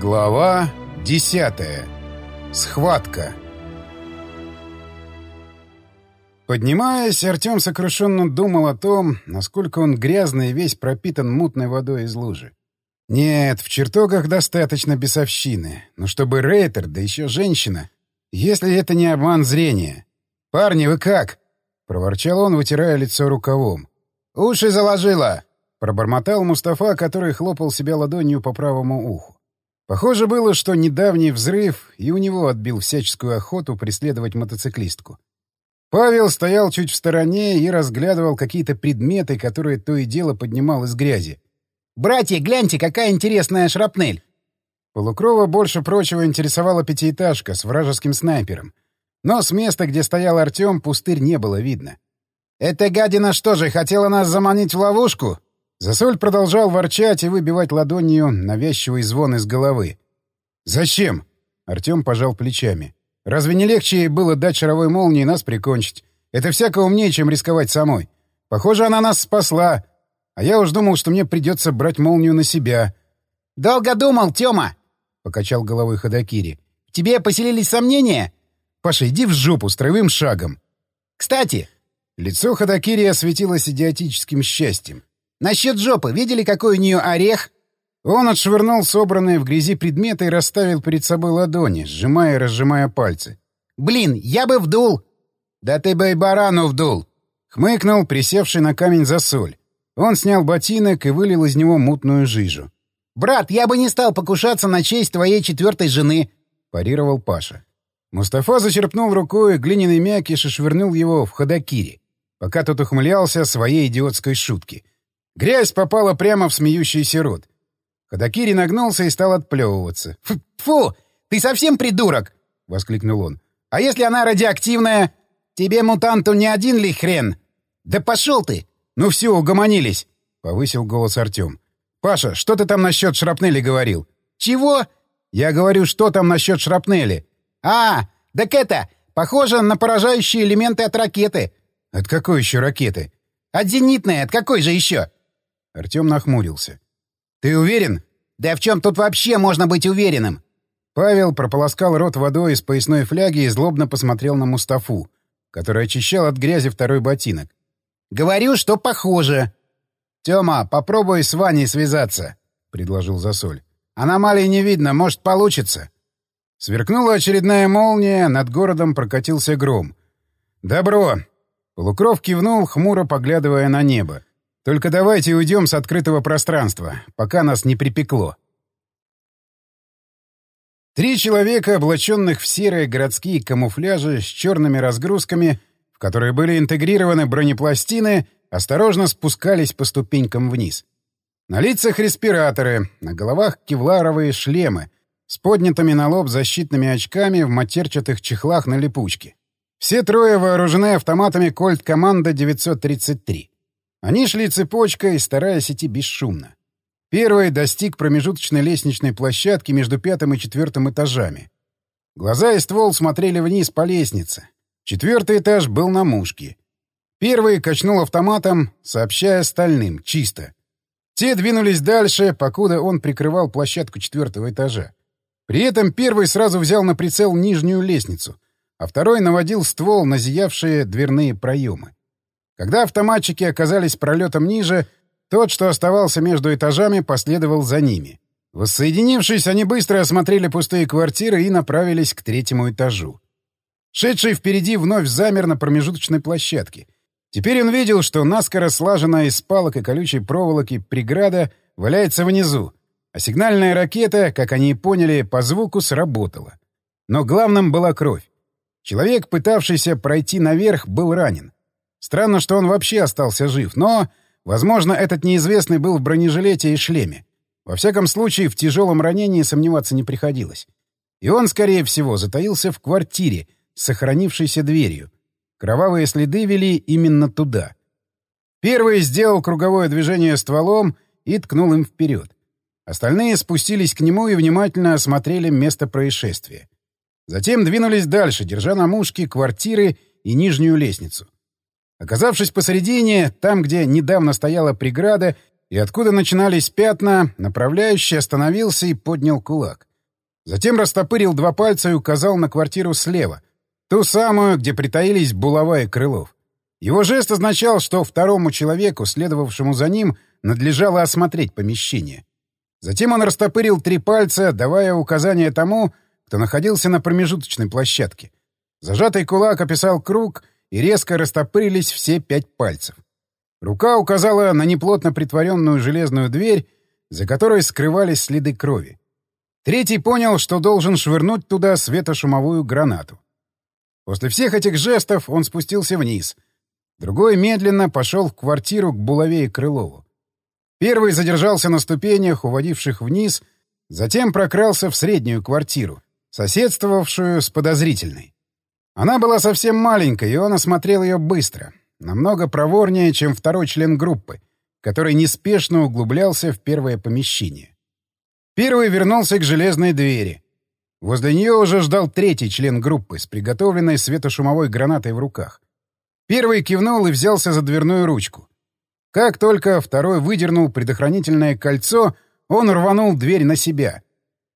Глава десятая. Схватка. Поднимаясь, Артем сокрушенно думал о том, насколько он грязный и весь пропитан мутной водой из лужи. Нет, в чертогах достаточно бесовщины, но чтобы рейтер, да еще женщина, если это не обман зрения. «Парни, вы как?» — проворчал он, вытирая лицо рукавом. «Уши заложило!» — пробормотал Мустафа, который хлопал себя ладонью по правому уху. Похоже было, что недавний взрыв и у него отбил всяческую охоту преследовать мотоциклистку. Павел стоял чуть в стороне и разглядывал какие-то предметы, которые то и дело поднимал из грязи. «Братья, гляньте, какая интересная шрапнель!» Полукрова больше прочего интересовала пятиэтажка с вражеским снайпером. Но с места, где стоял Артем, пустырь не было видно. «Эта гадина что же, хотела нас заманить в ловушку?» Засоль продолжал ворчать и выбивать ладонью навязчивый звон из головы. «Зачем?» — Артем пожал плечами. «Разве не легче было дать шаровой молнии нас прикончить? Это всяко умнее, чем рисковать самой. Похоже, она нас спасла. А я уж думал, что мне придется брать молнию на себя». «Долго думал, Тёма!» — покачал головой Ходокири. «В тебе поселились сомнения?» «Паша, иди в жопу строевым шагом!» «Кстати!» Лицо Ходокири осветилось идиотическим счастьем. Насчет жопы. Видели, какой у нее орех? Он отшвырнул собранные в грязи предметы и расставил перед собой ладони, сжимая и разжимая пальцы. «Блин, я бы вдул!» «Да ты бы и барану вдул!» Хмыкнул, присевший на камень за соль. Он снял ботинок и вылил из него мутную жижу. «Брат, я бы не стал покушаться на честь твоей четвертой жены!» — парировал Паша. Мустафа зачерпнул рукой глиняный мякиш и швырнул его в ходокири, пока тот ухмылялся своей идиотской шутки — Грязь попала прямо в смеющийся рот. Ходокири нагнулся и стал отплевываться. «Фу! Ты совсем придурок!» — воскликнул он. «А если она радиоактивная? Тебе, мутанту, не один ли хрен? Да пошел ты!» «Ну все, угомонились!» — повысил голос Артем. «Паша, что ты там насчет шрапнели говорил?» «Чего?» «Я говорю, что там насчет шрапнели?» «А, так это, похоже на поражающие элементы от ракеты». «От какой еще ракеты?» «От зенитной, от какой же еще?» Артем нахмурился. «Ты уверен?» «Да в чем тут вообще можно быть уверенным?» Павел прополоскал рот водой из поясной фляги и злобно посмотрел на Мустафу, который очищал от грязи второй ботинок. «Говорю, что похоже». «Тёма, попробуй с Ваней связаться», — предложил Засоль. «Аномалий не видно, может, получится». Сверкнула очередная молния, над городом прокатился гром. «Добро!» Полукров кивнул, хмуро поглядывая на небо. Только давайте уйдем с открытого пространства, пока нас не припекло. Три человека, облаченных в серые городские камуфляжи с черными разгрузками, в которые были интегрированы бронепластины, осторожно спускались по ступенькам вниз. На лицах респираторы, на головах кевларовые шлемы с поднятыми на лоб защитными очками в матерчатых чехлах на липучке. Все трое вооружены автоматами «Кольт Команда 933». Они шли цепочкой, стараясь идти бесшумно. Первый достиг промежуточной лестничной площадки между пятым и четвертым этажами. Глаза и ствол смотрели вниз по лестнице. Четвертый этаж был на мушке. Первый качнул автоматом, сообщая остальным «чисто». Те двинулись дальше, покуда он прикрывал площадку четвертого этажа. При этом первый сразу взял на прицел нижнюю лестницу, а второй наводил ствол на зиявшие дверные проемы. Когда автоматчики оказались пролетом ниже, тот, что оставался между этажами, последовал за ними. Воссоединившись, они быстро осмотрели пустые квартиры и направились к третьему этажу. Шедший впереди вновь замер на промежуточной площадке. Теперь он видел, что наскоро слаженная из палок и колючей проволоки преграда валяется внизу, а сигнальная ракета, как они и поняли, по звуку сработала. Но главным была кровь. Человек, пытавшийся пройти наверх, был ранен. Странно, что он вообще остался жив, но, возможно, этот неизвестный был в бронежилете и шлеме. Во всяком случае, в тяжелом ранении сомневаться не приходилось. И он, скорее всего, затаился в квартире с сохранившейся дверью. Кровавые следы вели именно туда. Первый сделал круговое движение стволом и ткнул им вперед. Остальные спустились к нему и внимательно осмотрели место происшествия. Затем двинулись дальше, держа на мушке квартиры и нижнюю лестницу. Оказавшись посередине, там, где недавно стояла преграда и откуда начинались пятна, направляющий остановился и поднял кулак. Затем растопырил два пальца и указал на квартиру слева, ту самую, где притаились булава и Крылов. Его жест означал, что второму человеку, следовавшему за ним, надлежало осмотреть помещение. Затем он растопырил три пальца, давая указание тому, кто находился на промежуточной площадке. Зажатый кулак описал круг, и резко растопырились все пять пальцев. Рука указала на неплотно притворенную железную дверь, за которой скрывались следы крови. Третий понял, что должен швырнуть туда светошумовую гранату. После всех этих жестов он спустился вниз. Другой медленно пошел в квартиру к Булаве и Крылову. Первый задержался на ступенях, уводивших вниз, затем прокрался в среднюю квартиру, соседствовавшую с подозрительной. Она была совсем маленькой, и он осмотрел ее быстро, намного проворнее, чем второй член группы, который неспешно углублялся в первое помещение. Первый вернулся к железной двери. Возле нее уже ждал третий член группы с приготовленной светошумовой гранатой в руках. Первый кивнул и взялся за дверную ручку. Как только второй выдернул предохранительное кольцо, он рванул дверь на себя.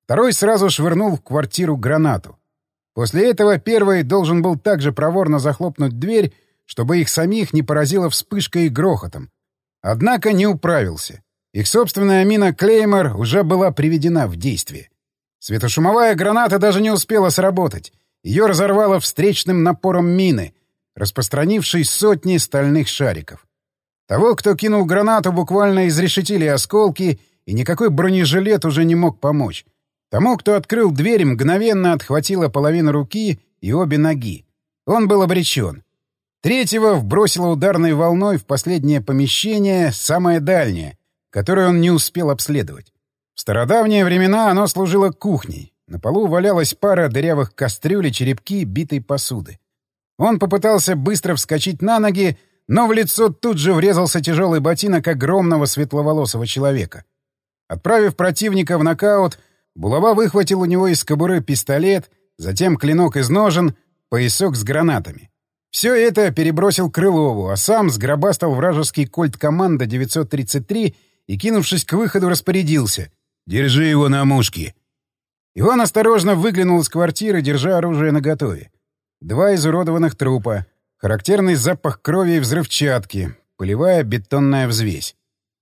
Второй сразу швырнул в квартиру гранату. После этого первый должен был также проворно захлопнуть дверь, чтобы их самих не поразило вспышкой и грохотом. Однако не управился. Их собственная мина «Клеймор» уже была приведена в действие. Светошумовая граната даже не успела сработать. Ее разорвало встречным напором мины, распространившей сотни стальных шариков. Того, кто кинул гранату, буквально изрешетили осколки, и никакой бронежилет уже не мог помочь. Тому, кто открыл дверь, мгновенно отхватила половину руки и обе ноги. Он был обречен. Третьего вбросило ударной волной в последнее помещение, самое дальнее, которое он не успел обследовать. В стародавние времена оно служило кухней. На полу валялась пара дырявых кастрюль и черепки битой посуды. Он попытался быстро вскочить на ноги, но в лицо тут же врезался тяжелый ботинок огромного светловолосого человека. Отправив противника в нокаут, Булава выхватил у него из кобуры пистолет, затем клинок из ножен, поясок с гранатами. Все это перебросил Крылову, а сам сгробастал вражеский кольт команда 933 и, кинувшись к выходу, распорядился. «Держи его на мушке!» Иван осторожно выглянул из квартиры, держа оружие наготове. Два изуродованных трупа, характерный запах крови и взрывчатки, полевая бетонная взвесь.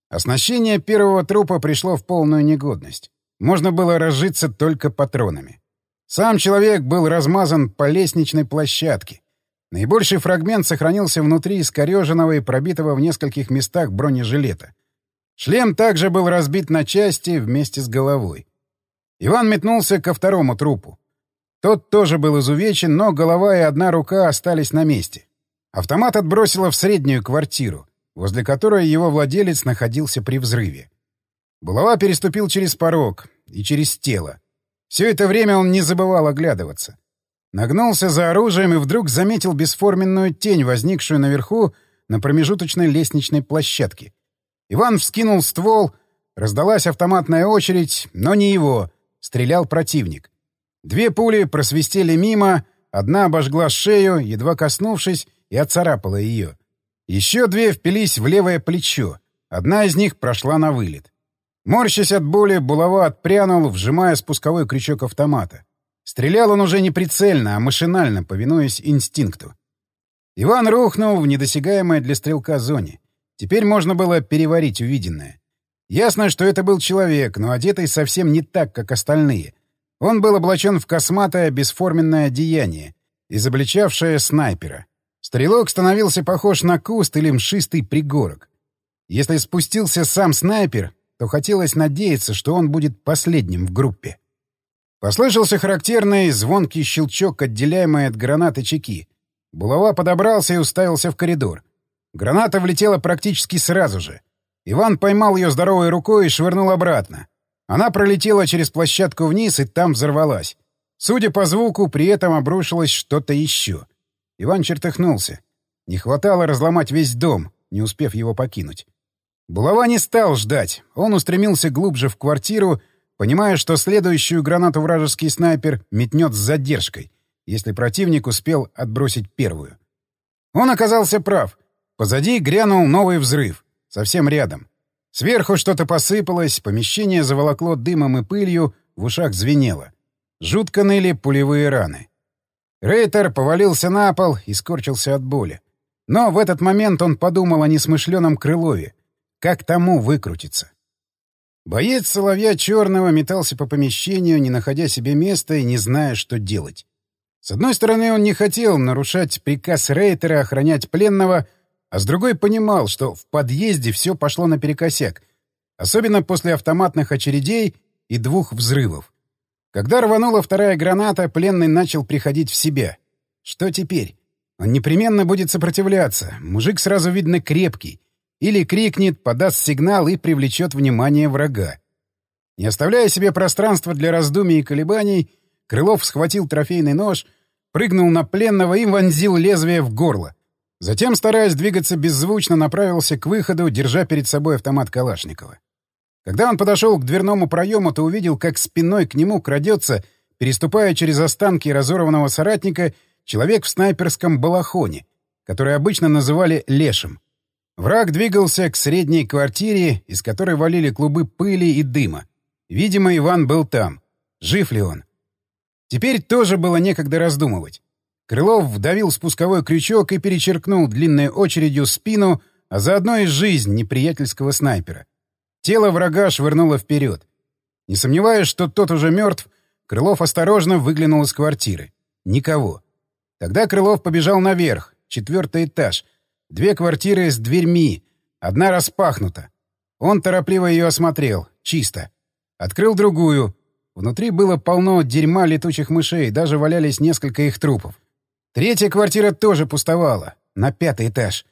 Оснащение первого трупа пришло в полную негодность. Можно было разжиться только патронами. Сам человек был размазан по лестничной площадке. Наибольший фрагмент сохранился внутри искореженного и пробитого в нескольких местах бронежилета. Шлем также был разбит на части вместе с головой. Иван метнулся ко второму трупу. Тот тоже был изувечен, но голова и одна рука остались на месте. Автомат отбросило в среднюю квартиру, возле которой его владелец находился при взрыве. Булава переступил через порог и через тело. Все это время он не забывал оглядываться. Нагнулся за оружием и вдруг заметил бесформенную тень, возникшую наверху на промежуточной лестничной площадке. Иван вскинул ствол, раздалась автоматная очередь, но не его, стрелял противник. Две пули просвистели мимо, одна обожгла шею, едва коснувшись, и отцарапала ее. Еще две впились в левое плечо, одна из них прошла на вылет. Морщась от боли, булава отпрянул, вжимая спусковой крючок автомата. Стрелял он уже не прицельно, а машинально, повинуясь инстинкту. Иван рухнул в недосягаемой для стрелка зоне. Теперь можно было переварить увиденное. Ясно, что это был человек, но одетый совсем не так, как остальные. Он был облачен в косматое бесформенное одеяние, изобличавшее снайпера. Стрелок становился похож на куст или мшистый пригорок. Если спустился сам снайпер, то хотелось надеяться, что он будет последним в группе. Послышался характерный звонкий щелчок, отделяемый от гранаты чеки. Булава подобрался и уставился в коридор. Граната влетела практически сразу же. Иван поймал ее здоровой рукой и швырнул обратно. Она пролетела через площадку вниз и там взорвалась. Судя по звуку, при этом обрушилось что-то еще. Иван чертыхнулся. Не хватало разломать весь дом, не успев его покинуть. Булава не стал ждать. Он устремился глубже в квартиру, понимая, что следующую гранату вражеский снайпер метнет с задержкой, если противник успел отбросить первую. Он оказался прав. Позади грянул новый взрыв. Совсем рядом. Сверху что-то посыпалось, помещение заволокло дымом и пылью, в ушах звенело. Жутко ныли пулевые раны. Рейтер повалился на пол и скорчился от боли. Но в этот момент он подумал о несмышленом Крылове. Как тому выкрутиться? Боец Соловья Черного метался по помещению, не находя себе места и не зная, что делать. С одной стороны, он не хотел нарушать приказ Рейтера охранять пленного, а с другой понимал, что в подъезде все пошло наперекосяк, особенно после автоматных очередей и двух взрывов. Когда рванула вторая граната, пленный начал приходить в себя. Что теперь? Он непременно будет сопротивляться. Мужик сразу видно крепкий. Или крикнет, подаст сигнал и привлечет внимание врага. Не оставляя себе пространства для раздумий и колебаний, Крылов схватил трофейный нож, прыгнул на пленного и вонзил лезвие в горло. Затем, стараясь двигаться беззвучно, направился к выходу, держа перед собой автомат Калашникова. Когда он подошел к дверному проему, то увидел, как спиной к нему крадется, переступая через останки разорванного соратника, человек в снайперском балахоне, который обычно называли «лешим». Враг двигался к средней квартире, из которой валили клубы пыли и дыма. Видимо, Иван был там. Жив ли он? Теперь тоже было некогда раздумывать. Крылов вдавил спусковой крючок и перечеркнул длинной очередью спину, а заодно и жизнь неприятельского снайпера. Тело врага швырнуло вперед. Не сомневаясь, что тот уже мертв, Крылов осторожно выглянул из квартиры. Никого. Тогда Крылов побежал наверх, четвертый этаж. Две квартиры с дверьми, одна распахнута. Он торопливо ее осмотрел. Чисто. Открыл другую. Внутри было полно дерьма летучих мышей, даже валялись несколько их трупов. Третья квартира тоже пустовала. На пятый этаж.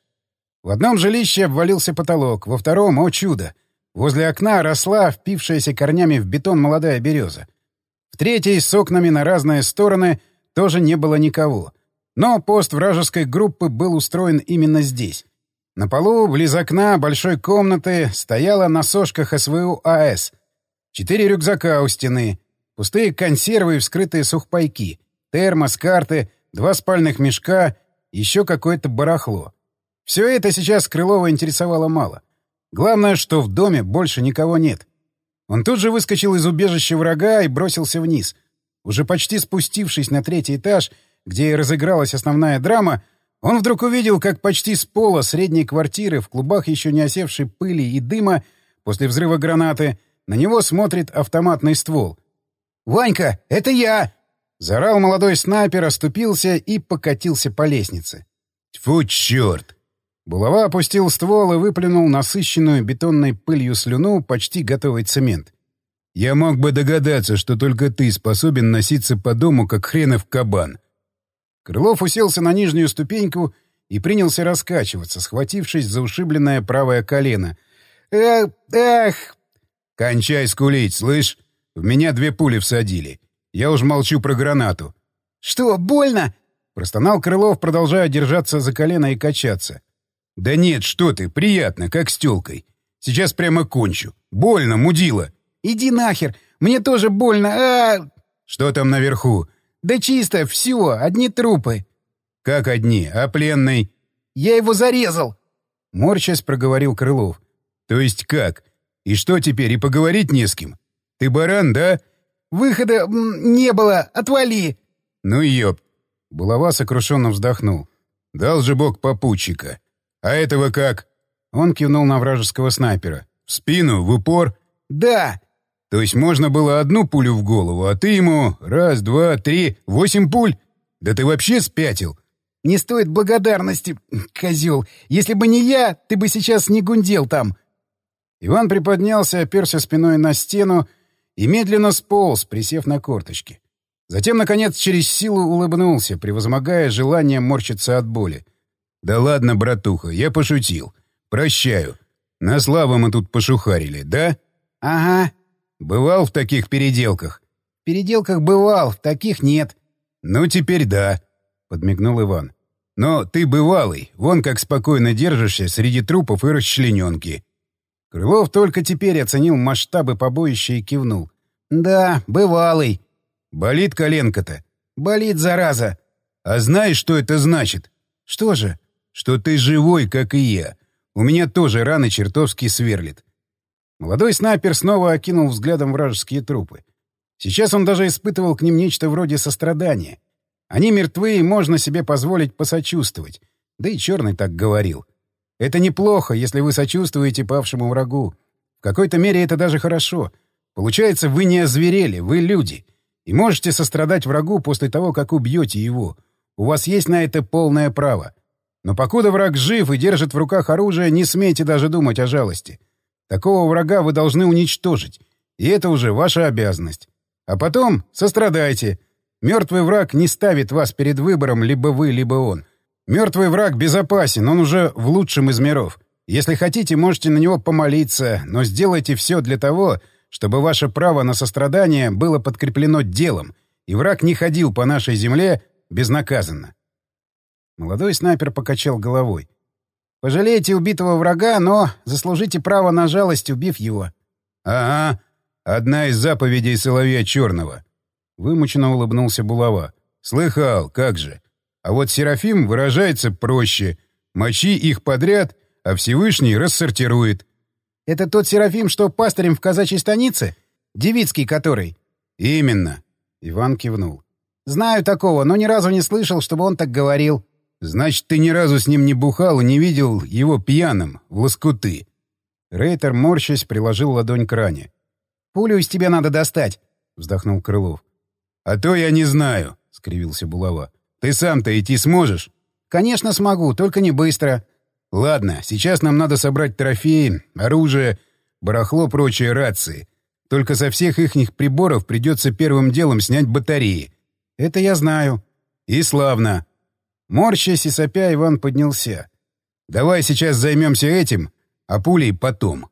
В одном жилище обвалился потолок, во втором — о чудо! Возле окна росла, впившаяся корнями в бетон молодая береза. В третьей, с окнами на разные стороны, тоже не было никого. Но пост вражеской группы был устроен именно здесь. На полу, близ окна большой комнаты, стояла на сошках СВУ АС. Четыре рюкзака у стены, пустые консервы и вскрытые сухпайки, термос, карты, два спальных мешка, еще какое-то барахло. Все это сейчас Крылова интересовало мало. Главное, что в доме больше никого нет. Он тут же выскочил из убежища врага и бросился вниз. Уже почти спустившись на третий этаж, где и разыгралась основная драма, он вдруг увидел, как почти с пола средней квартиры в клубах еще не осевшей пыли и дыма после взрыва гранаты на него смотрит автоматный ствол. «Ванька, это я!» Зарал молодой снайпер, оступился и покатился по лестнице. «Тьфу, черт!» Булава опустил ствол и выплюнул насыщенную бетонной пылью слюну почти готовый цемент. «Я мог бы догадаться, что только ты способен носиться по дому, как хренов кабан». Крылов уселся на нижнюю ступеньку и принялся раскачиваться, схватившись за ушибленное правое колено. «Эх! Эх!» «Кончай скулить, слышь? В меня две пули всадили. Я уж молчу про гранату». «Что, больно?» — простонал Крылов, продолжая держаться за колено и качаться. «Да нет, что ты, приятно, как с тёлкой. Сейчас прямо кончу. Больно, мудила». «Иди нахер! Мне тоже больно! а «Что там наверху?» «Да чисто, все, одни трупы». «Как одни? А пленный?» «Я его зарезал!» Морчась проговорил Крылов. «То есть как? И что теперь, и поговорить не с кем? Ты баран, да?» «Выхода не было! Отвали!» «Ну ёб!» Булава сокрушенно вздохнул. «Дал же бог попутчика. «А этого как?» Он кивнул на вражеского снайпера. «В спину? В упор?» «Да!» «То есть можно было одну пулю в голову, а ты ему раз, два, три, восемь пуль? Да ты вообще спятил!» «Не стоит благодарности, козел. Если бы не я, ты бы сейчас не гундел там». Иван приподнялся, оперся спиной на стену и медленно сполз, присев на корточки. Затем, наконец, через силу улыбнулся, превозмогая желание морщиться от боли. «Да ладно, братуха, я пошутил. Прощаю. На славу мы тут пошухарили, да?» «Ага». «Бывал в таких переделках?» «В переделках бывал, таких нет». «Ну, теперь да», — подмигнул Иван. «Но ты бывалый, вон как спокойно держишься среди трупов и расчлененки». Крылов только теперь оценил масштабы побоища и кивнул. «Да, бывалый». «Болит коленка-то?» «Болит, зараза». «А знаешь, что это значит?» «Что же?» что ты живой, как и я. У меня тоже раны чертовски сверлит. Молодой снайпер снова окинул взглядом вражеские трупы. Сейчас он даже испытывал к ним нечто вроде сострадания. Они мертвы, и можно себе позволить посочувствовать. Да и Черный так говорил. Это неплохо, если вы сочувствуете павшему врагу. В какой-то мере это даже хорошо. Получается, вы не озверели, вы люди. И можете сострадать врагу после того, как убьете его. У вас есть на это полное право. Но покуда враг жив и держит в руках оружие, не смейте даже думать о жалости. Такого врага вы должны уничтожить. И это уже ваша обязанность. А потом сострадайте. Мертвый враг не ставит вас перед выбором либо вы, либо он. Мертвый враг безопасен, он уже в лучшем из миров. Если хотите, можете на него помолиться, но сделайте все для того, чтобы ваше право на сострадание было подкреплено делом, и враг не ходил по нашей земле безнаказанно. Молодой снайпер покачал головой. «Пожалейте убитого врага, но заслужите право на жалость, убив его». «Ага, одна из заповедей Соловья Черного». Вымученно улыбнулся Булава. «Слыхал, как же. А вот Серафим выражается проще. Мочи их подряд, а Всевышний рассортирует». «Это тот Серафим, что пастырем в казачьей станице? Девицкий который?» «Именно». Иван кивнул. «Знаю такого, но ни разу не слышал, чтобы он так говорил». Значит, ты ни разу с ним не бухал и не видел его пьяным, в лоскуты. Рейтер, морщась, приложил ладонь к ране. «Пулю из тебя надо достать», — вздохнул Крылов. «А то я не знаю», — скривился Булава. «Ты сам-то идти сможешь?» «Конечно смогу, только не быстро». «Ладно, сейчас нам надо собрать трофеи, оружие, барахло, прочие рации. Только со всех ихних приборов придется первым делом снять батареи». «Это я знаю». «И славно. Морщась и сопя, Иван поднялся. «Давай сейчас займемся этим, а пулей потом».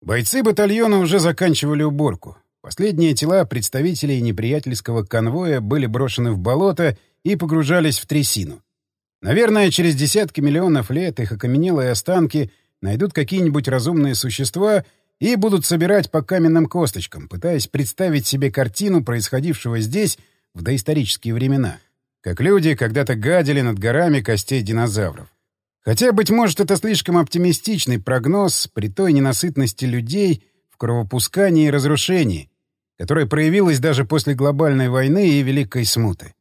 Бойцы батальона уже заканчивали уборку. Последние тела представителей неприятельского конвоя были брошены в болото и погружались в трясину. Наверное, через десятки миллионов лет их окаменелые останки найдут какие-нибудь разумные существа и будут собирать по каменным косточкам, пытаясь представить себе картину происходившего здесь в доисторические времена — как люди когда-то гадили над горами костей динозавров. Хотя, быть может, это слишком оптимистичный прогноз при той ненасытности людей в кровопускании и разрушении, которая проявилась даже после глобальной войны и Великой Смуты.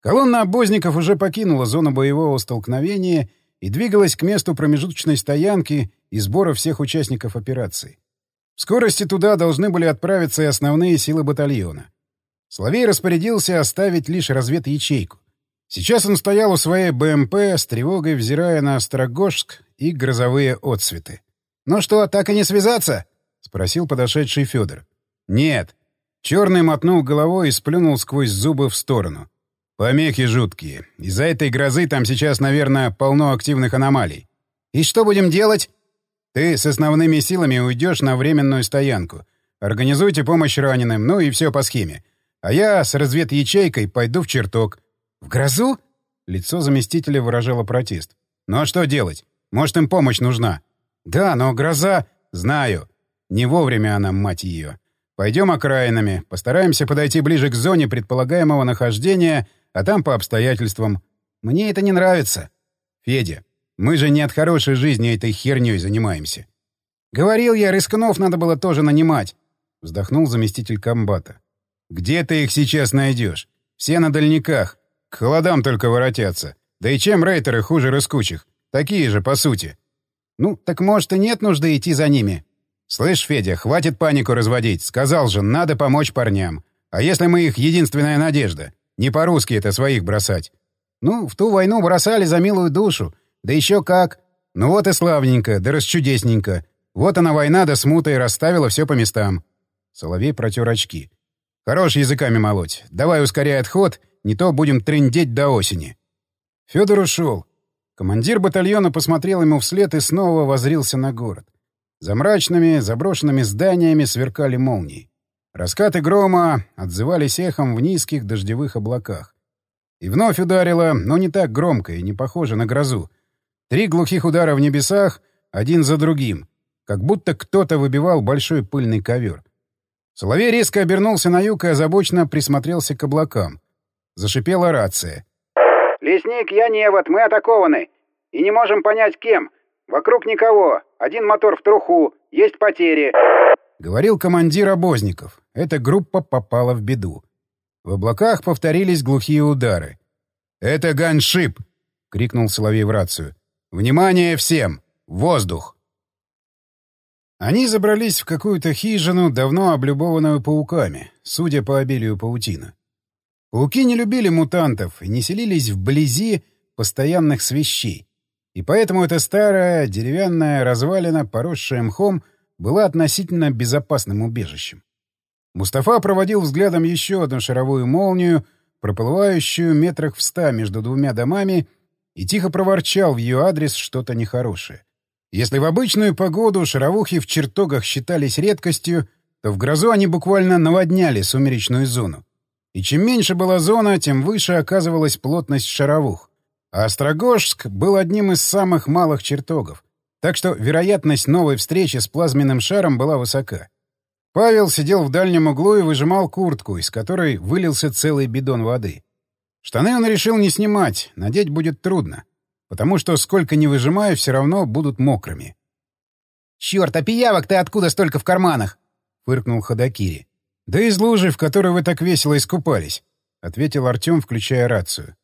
Колонна обозников уже покинула зону боевого столкновения и двигалась к месту промежуточной стоянки и сбора всех участников операции. В скорости туда должны были отправиться и основные силы батальона. Соловей распорядился оставить лишь разведячейку. Сейчас он стоял у своей БМП, с тревогой взирая на Острогожск и грозовые отсветы. «Ну что, так и не связаться?» — спросил подошедший Федор. «Нет». Черный мотнул головой и сплюнул сквозь зубы в сторону. «Помехи жуткие. Из-за этой грозы там сейчас, наверное, полно активных аномалий». «И что будем делать?» «Ты с основными силами уйдешь на временную стоянку. Организуйте помощь раненым, ну и все по схеме. А я с разведячейкой пойду в чертог. В грозу? Лицо заместителя выражало протест. Ну а что делать? Может, им помощь нужна? Да, но гроза... Знаю. Не вовремя она, мать ее. Пойдем окраинами, постараемся подойти ближе к зоне предполагаемого нахождения, а там по обстоятельствам. Мне это не нравится. Федя, мы же не от хорошей жизни этой херней занимаемся. Говорил я, рискнов надо было тоже нанимать. Вздохнул заместитель комбата. Где ты их сейчас найдешь? Все на дальниках. К холодам только воротятся. Да и чем рейтеры хуже рыскучих? Такие же, по сути. Ну, так может и нет нужды идти за ними. Слышь, Федя, хватит панику разводить. Сказал же, надо помочь парням. А если мы их единственная надежда? Не по-русски это своих бросать. Ну, в ту войну бросали за милую душу. Да еще как. Ну вот и славненько, да расчудесненько. Вот она война да смута и расставила все по местам. Соловей протер очки. Хорош языками молоть. Давай ускоряй отход, не то будем трындеть до осени. Федор ушел. Командир батальона посмотрел ему вслед и снова возрился на город. За мрачными, заброшенными зданиями сверкали молнии. Раскаты грома отзывались эхом в низких дождевых облаках. И вновь ударило, но не так громко и не похоже на грозу. Три глухих удара в небесах, один за другим, как будто кто-то выбивал большой пыльный ковер. Соловей резко обернулся на юг и озабоченно присмотрелся к облакам. Зашипела рация. «Лесник, я Невод, мы атакованы. И не можем понять, кем. Вокруг никого. Один мотор в труху. Есть потери». Говорил командир обозников. Эта группа попала в беду. В облаках повторились глухие удары. «Это ганшип!» — крикнул Соловей в рацию. «Внимание всем! Воздух!» Они забрались в какую-то хижину, давно облюбованную пауками, судя по обилию паутины. Пауки не любили мутантов и не селились вблизи постоянных свещей. И поэтому эта старая деревянная развалина, поросшая мхом, была относительно безопасным убежищем. Мустафа проводил взглядом еще одну шаровую молнию, проплывающую метрах в ста между двумя домами, и тихо проворчал в ее адрес что-то нехорошее. Если в обычную погоду шаровухи в чертогах считались редкостью, то в грозу они буквально наводняли сумеречную зону. И чем меньше была зона, тем выше оказывалась плотность шаровух. А Острогожск был одним из самых малых чертогов, так что вероятность новой встречи с плазменным шаром была высока. Павел сидел в дальнем углу и выжимал куртку, из которой вылился целый бидон воды. Штаны он решил не снимать, надеть будет трудно потому что сколько ни выжимаю, все равно будут мокрыми. «Черт, а пиявок ты откуда столько в карманах?» — фыркнул Ходокири. «Да из лужи, в которой вы так весело искупались», — ответил Артем, включая рацию.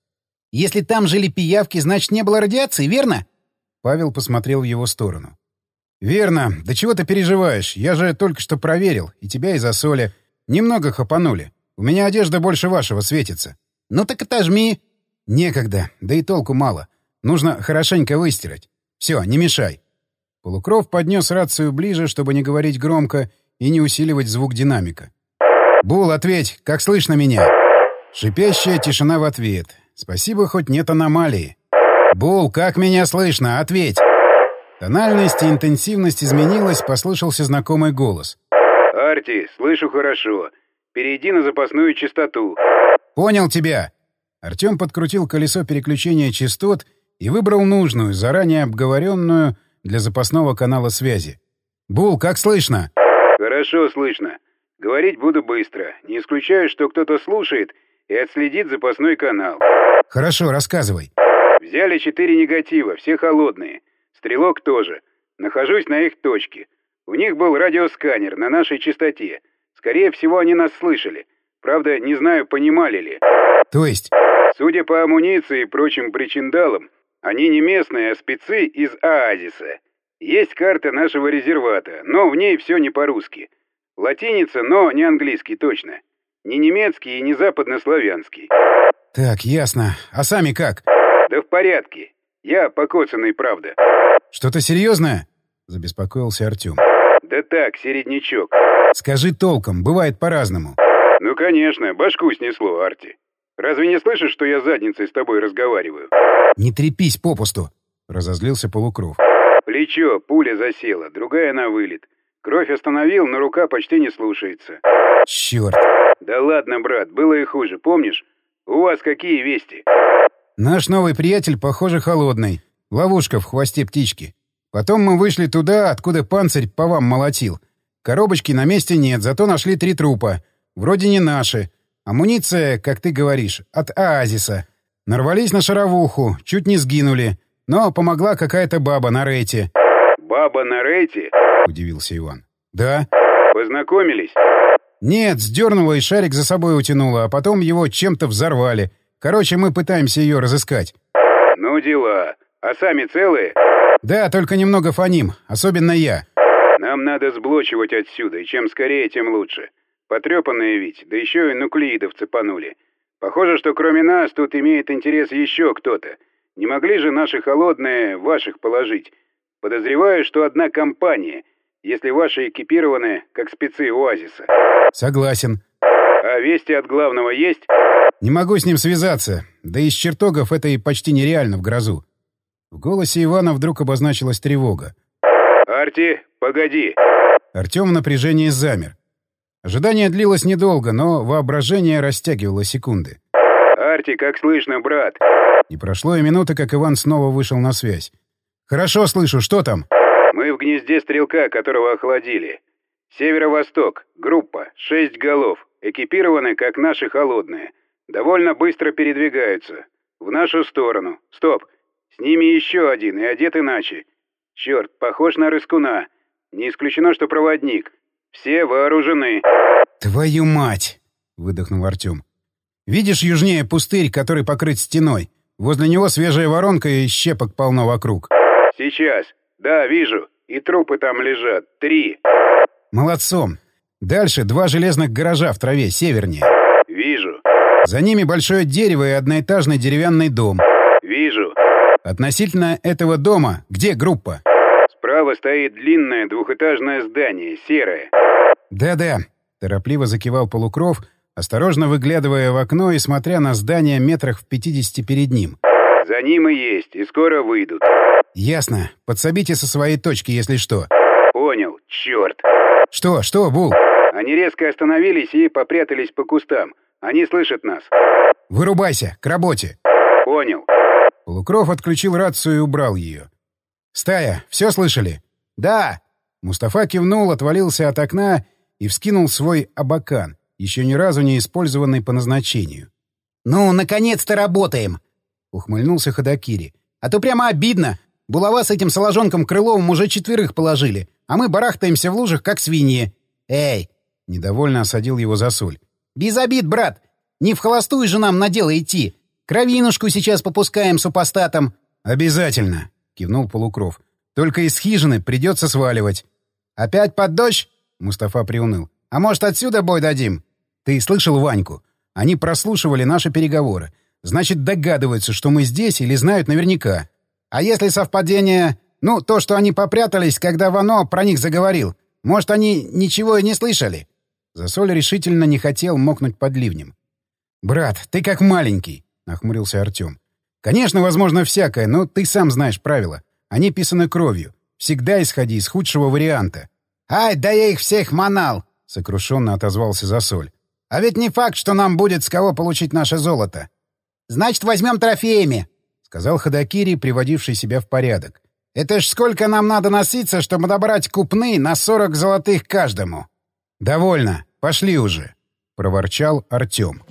«Если там жили пиявки, значит, не было радиации, верно?» Павел посмотрел в его сторону. «Верно. Да чего ты переживаешь? Я же только что проверил. И тебя, и засоли. Немного хапанули. У меня одежда больше вашего светится». «Ну так отожми». «Некогда. Да и толку мало. Нужно хорошенько выстирать. Все, не мешай. Полукров поднес рацию ближе, чтобы не говорить громко и не усиливать звук динамика. «Бул, ответь, как слышно меня?» Шипящая тишина в ответ. Спасибо, хоть нет аномалии. «Бул, как меня слышно? Ответь!» Тональность и интенсивность изменилась, послышался знакомый голос. «Арти, слышу хорошо. Перейди на запасную частоту». «Понял тебя!» Артем подкрутил колесо переключения частот и выбрал нужную, заранее обговоренную для запасного канала связи. «Бул, как слышно?» «Хорошо слышно. Говорить буду быстро. Не исключаю, что кто-то слушает и отследит запасной канал». «Хорошо, рассказывай». «Взяли четыре негатива, все холодные. Стрелок тоже. Нахожусь на их точке. У них был радиосканер на нашей частоте. Скорее всего, они нас слышали. Правда, не знаю, понимали ли». «То есть?» «Судя по амуниции и прочим причиндалам, они не местные, а спецы из оазиса. Есть карта нашего резервата, но в ней все не по-русски. Латиница, но не английский точно. Не немецкий и не западнославянский. Так, ясно. А сами как? Да в порядке. Я покоцанный, правда. Что-то серьезное? Забеспокоился Артем. Да так, середнячок. Скажи толком, бывает по-разному. Ну, конечно, башку снесло, Арти. Разве не слышишь, что я задницей с тобой разговариваю? Не трепись попусту, разозлился Полукров. Плечо, пуля засела, другая на вылет. Кровь остановил, но рука почти не слушается. Черт. Да ладно, брат, было и хуже, помнишь? У вас какие вести? Наш новый приятель, похоже, холодный. Ловушка в хвосте птички. Потом мы вышли туда, откуда панцирь по вам молотил. Коробочки на месте нет, зато нашли три трупа. Вроде не наши. Амуниция, как ты говоришь, от оазиса. Нарвались на шаровуху, чуть не сгинули. Но помогла какая-то баба на рейте. «Баба на рейте?» — удивился Иван. «Да». «Познакомились?» «Нет, сдернула и шарик за собой утянула, а потом его чем-то взорвали. Короче, мы пытаемся ее разыскать». «Ну дела. А сами целые?» «Да, только немного фоним. Особенно я». «Нам надо сблочивать отсюда, и чем скорее, тем лучше. Потрепанные ведь, да еще и нуклеидов цепанули. Похоже, что кроме нас тут имеет интерес еще кто-то. Не могли же наши холодные ваших положить? Подозреваю, что одна компания, если ваши экипированы, как спецы Оазиса. Согласен. А вести от главного есть? Не могу с ним связаться. Да из чертогов это и почти нереально в грозу. В голосе Ивана вдруг обозначилась тревога. «Арти, погоди!» Артем в напряжении замер. Ожидание длилось недолго, но воображение растягивало секунды. «Арти, как слышно, брат?» Не прошло и минуты, как Иван снова вышел на связь. «Хорошо слышу, что там?» «Мы в гнезде стрелка, которого охладили. Северо-восток, группа, шесть голов, экипированы, как наши холодные. Довольно быстро передвигаются. В нашу сторону. Стоп. С ними еще один и одет иначе. Черт, похож на рыскуна. Не исключено, что проводник. Все вооружены. «Твою мать!» — выдохнул Артем. «Видишь южнее пустырь, который покрыт стеной? Возле него свежая воронка и щепок полно вокруг». Сейчас. Да, вижу. И трупы там лежат. Три. «Молодцом. Дальше два железных гаража в траве, севернее. Вижу. За ними большое дерево и одноэтажный деревянный дом. Вижу. Относительно этого дома, где группа? Справа стоит длинное двухэтажное здание, серое. Да-да, торопливо закивал Полукров, осторожно выглядывая в окно и смотря на здание метрах в пятидесяти перед ним. За ним и есть, и скоро выйдут. Ясно. Подсобите со своей точки, если что. Понял, черт. Что, что, Бул? Они резко остановились и попрятались по кустам. Они слышат нас. Вырубайся, к работе. Понял. Полукров отключил рацию и убрал ее. «Стая, все слышали?» «Да!» Мустафа кивнул, отвалился от окна и вскинул свой абакан, еще ни разу не использованный по назначению. «Ну, наконец-то работаем!» — ухмыльнулся Ходокири. «А то прямо обидно. Булава с этим соложонком Крыловым уже четверых положили, а мы барахтаемся в лужах, как свиньи. Эй!» — недовольно осадил его засоль. «Без обид, брат! Не в холостую же нам на дело идти. Кровинушку сейчас попускаем супостатом». «Обязательно!» — кивнул Полукров. «Только из хижины придется сваливать». «Опять под дождь?» — Мустафа приуныл. «А может, отсюда бой дадим?» «Ты слышал Ваньку? Они прослушивали наши переговоры. Значит, догадываются, что мы здесь, или знают наверняка. А если совпадение... Ну, то, что они попрятались, когда Вано про них заговорил. Может, они ничего и не слышали?» Засоль решительно не хотел мокнуть под ливнем. «Брат, ты как маленький», — нахмурился Артем. «Конечно, возможно всякое, но ты сам знаешь правила. Они писаны кровью. Всегда исходи из худшего варианта». «Ай, да я их всех манал!» — сокрушенно отозвался Засоль. «А ведь не факт, что нам будет с кого получить наше золото. Значит, возьмем трофеями», — сказал Ходокири, приводивший себя в порядок. «Это ж сколько нам надо носиться, чтобы добрать купны на сорок золотых каждому?» «Довольно. Пошли уже», — проворчал Артем.